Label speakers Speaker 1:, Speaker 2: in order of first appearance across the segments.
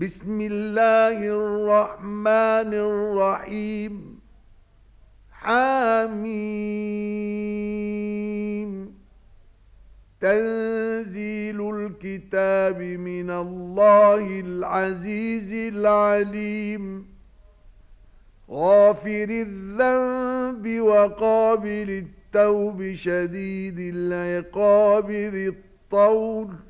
Speaker 1: بسم الله الرحمن الرحيم. حاميم تنزيل الكتاب من الله العزيز العليم. غافر الذنب وقابل التوب شديد العقاب ذي الطول.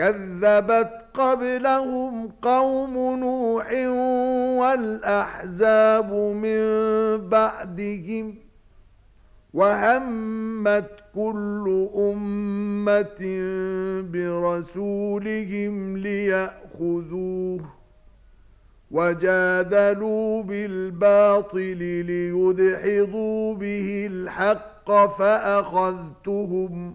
Speaker 1: كذبت قبلهم قوم نوح والأحزاب من بعدهم وهمت كل أمة برسولهم ليأخذوه وجادلوا بالباطل ليدحضوا به الحق فأخذتهم